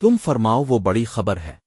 تم فرماؤ وہ بڑی خبر ہے۔